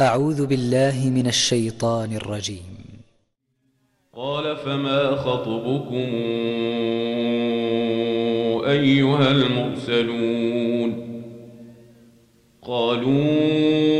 أعوذ بالله من الشيطان الرجيم. قال فما خطبكم أيها المرسلون؟ قالوا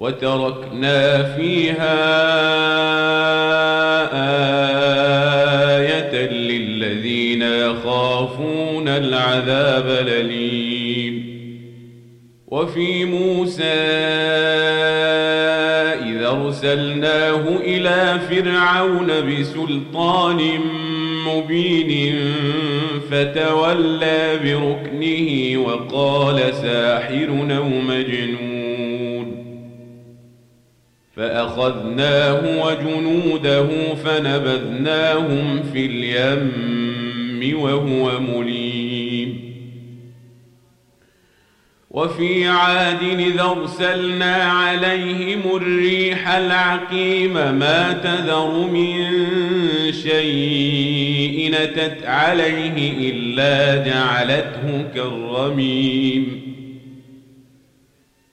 وتركنا فيها آية للذين يخافون العذاب الأليم. وفي موسى إذا أرسلناه إلى فرعون بسلطان مبين فتولى بركنه وقال ساحر أو مجنون. فأخذناه وجنوده فنبذناهم في اليم وهو مليم. وفي عاد إذا أرسلنا عليهم الريح العقيم ما تذر من شيء نتت عليه إلا جعلته كالرميم.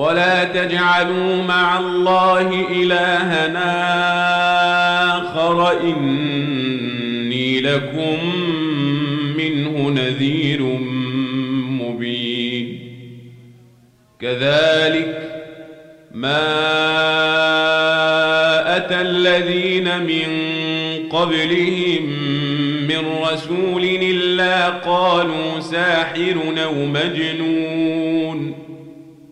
ولا تجعلوا مع الله إلهنا آخر إني لكم منه نذير مبين. كذلك ما أتى الذين من قبلهم من رسول إلا قالوا ساحر أو مجنون.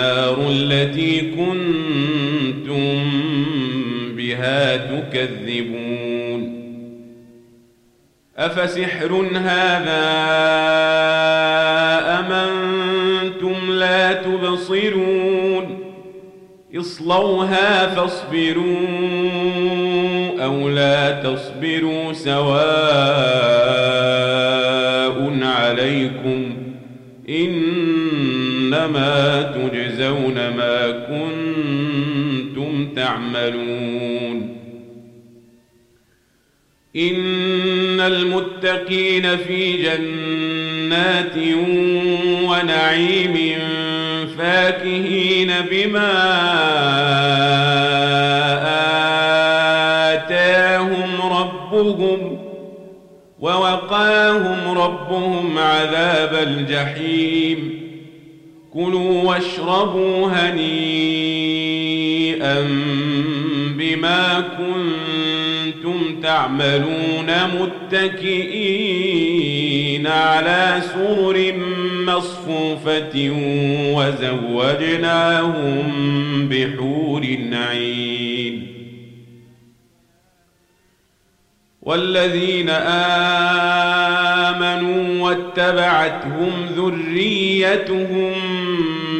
التي كنتم بها تكذبون. أفسحر هذا أم أنتم لا تبصرون؟ اصلوها فاصبروا أو لا تصبروا سواء عليكم إنما تجزون ما كنتم تعملون. إن المتقين في جنات ونعيم فاكهين بما آتاهم ربهم ووقاهم ربهم عذاب الجحيم. كلوا واشربوا هنيئا بما كنتم تعملون متكئين على سرر مصفوفة وزوجناهم بحور عين. والذين آمنوا واتبعتهم ذريتهم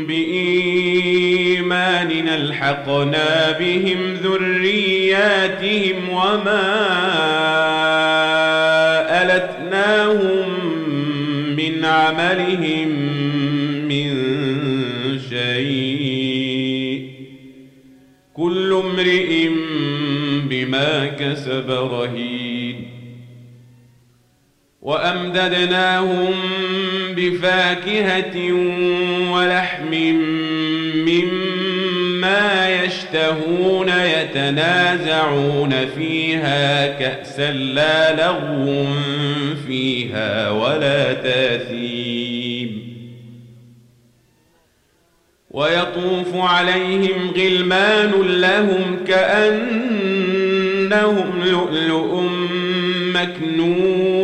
بإيمان ألحقنا بهم ذرياتهم وما ألتناهم من عملهم من شيء. كل امرئ بما كسب رهين. وأمددناهم بفاكهة ولحم مما يشتهون يتنازعون فيها كأسا لا لغو فيها ولا تاثيم. ويطوف عليهم غلمان لهم كأنهم لؤلؤ مكنون.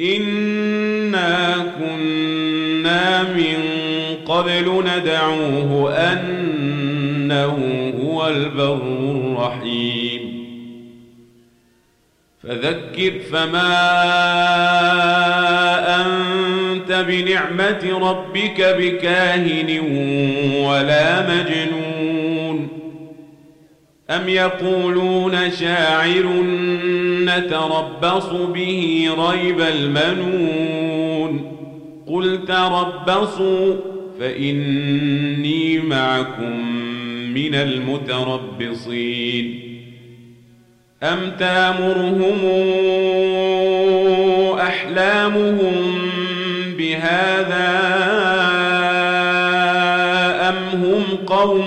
إنا كنا من قبل ندعوه أنه هو البر الرحيم فذكر فما أنت بنعمة ربك بكاهن ولا مجنون أم يقولون شاعر نتربص به ريب المنون قل تربصوا فإني معكم من المتربصين أم تامرهم أحلامهم بهذا أم هم قوم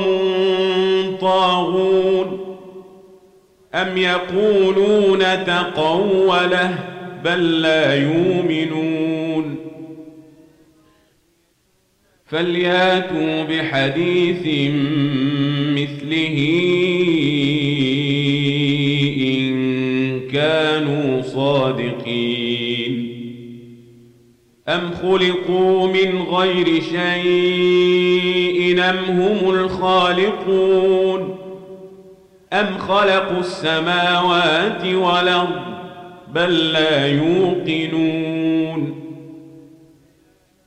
طاغون أم يقولون تقوله بل لا يؤمنون فلياتوا بحديث مثله إن كانوا صادقين أم خلقوا من غير شيء أم هم الخالقون أم خلقوا السماوات والأرض بل لا يوقنون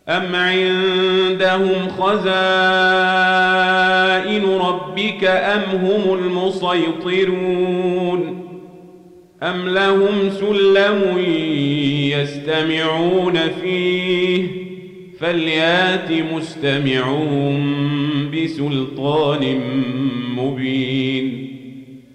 أم عندهم خزائن ربك أم هم المسيطرون أم لهم سلم يستمعون فيه فليات مستمعون بسلطان مبين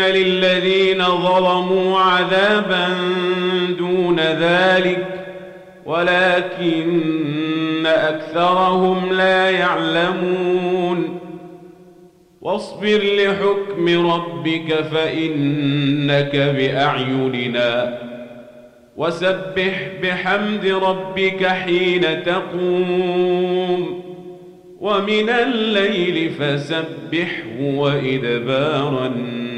للذين ظلموا عذابا دون ذلك ولكن أكثرهم لا يعلمون. واصبر لحكم ربك فإنك بأعيننا. وسبح بحمد ربك حين تقوم. ومن الليل فسبحه وإدبار النجوم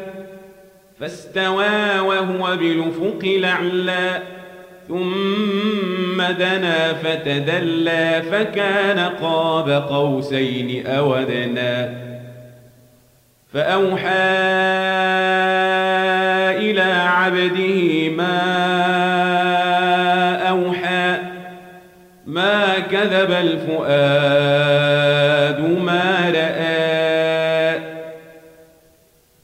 فاستوى وهو بالافق الأعلى ثم دنا فتدلى فكان قاب قوسين اودنا فأوحى إلى عبده ما أوحى ما كذب الفؤاد ما رأى.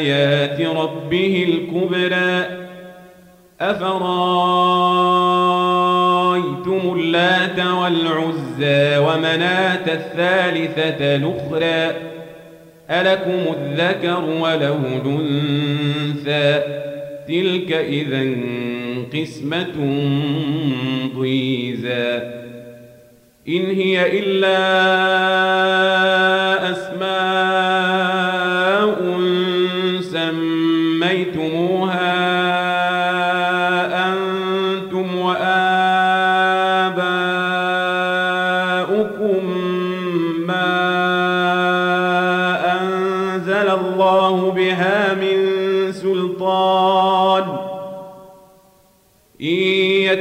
آيات ربه الكبرى أفرأيتم اللات والعزى ومناة الثالثة الأخرى ألكم الذكر وله الأنثى تلك إذا قسمة ضيزى إن هي إلا أسماء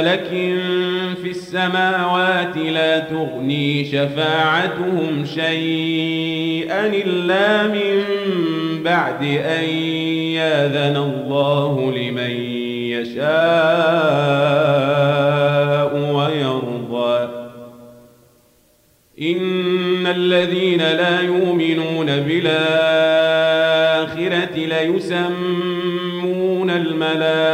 ملك في السماوات لا تغني شفاعتهم شيئا إلا من بعد أن ياذن الله لمن يشاء ويرضى إن الذين لا يؤمنون بالآخرة ليسمون الملائكة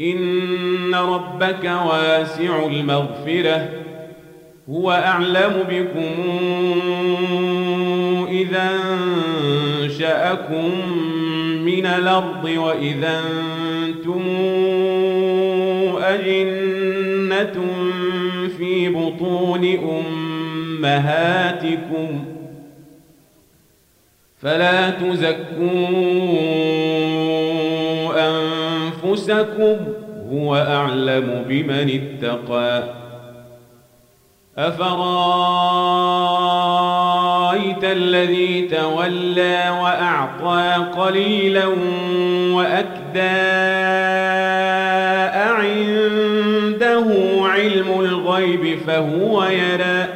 إن ربك واسع المغفرة. هو أعلم بكم إذا أنشأكم من الأرض وإذا أنتم أجنة في بطون أمهاتكم. فلا تزكوا أنفسكم هو أعلم بمن اتقى. أفرأيت الذي تولى وأعطى قليلا وأكدى أعنده علم الغيب فهو يرى.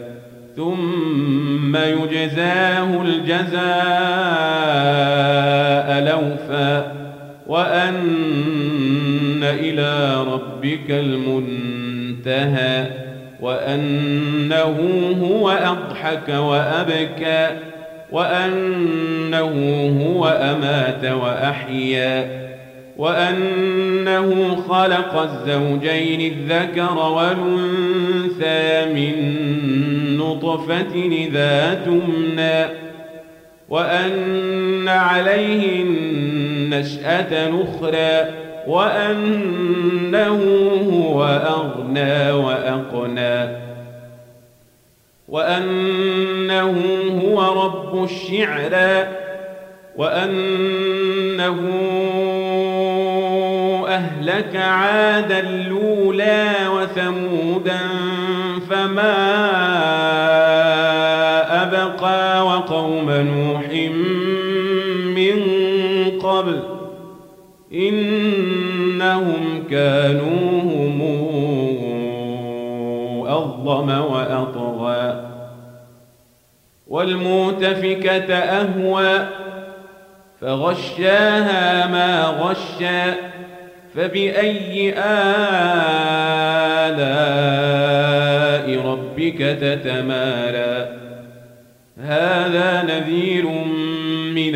ثم يجزاه الجزاء لوفا وأن إلى ربك المنتهى وأنه هو أضحك وأبكى وأنه هو أمات وأحيا وأنه خلق الزوجين الذكر والأنثى من نطفة إذا تمنى وأن عليه النشأة الأخرى وأنه هو أغنى وأقنى وأنه هو رب الشعرى وأنه أهلك عادا الأولى وثمودا فما قبل. إنهم كانوا هم أظلم وأطغى. والمؤتفكة أهوى فغشاها ما غشى فبأي آلاء ربك تتمارى. هذا نذير من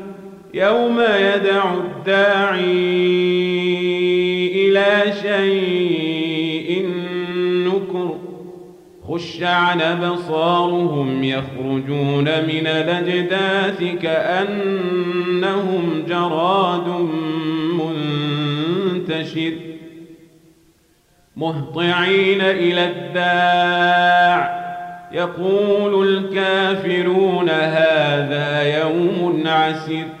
يوم يدع الداعي إلى شيء نكر خش عن أبصارهم يخرجون من الأجداث كأنهم جراد منتشر مهطعين إلى الداع يقول الكافرون هذا يوم عسر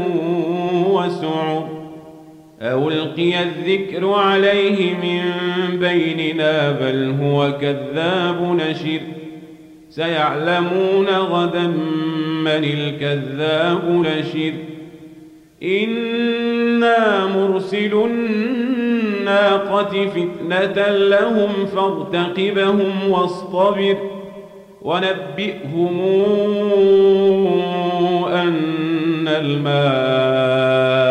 ألقي الذكر عليه من بيننا بل هو كذاب نشر. سيعلمون غدا من الكذاب نشر. إنا مرسل الناقة فتنة لهم فارتقبهم واصطبر. ونبئهم أن الماء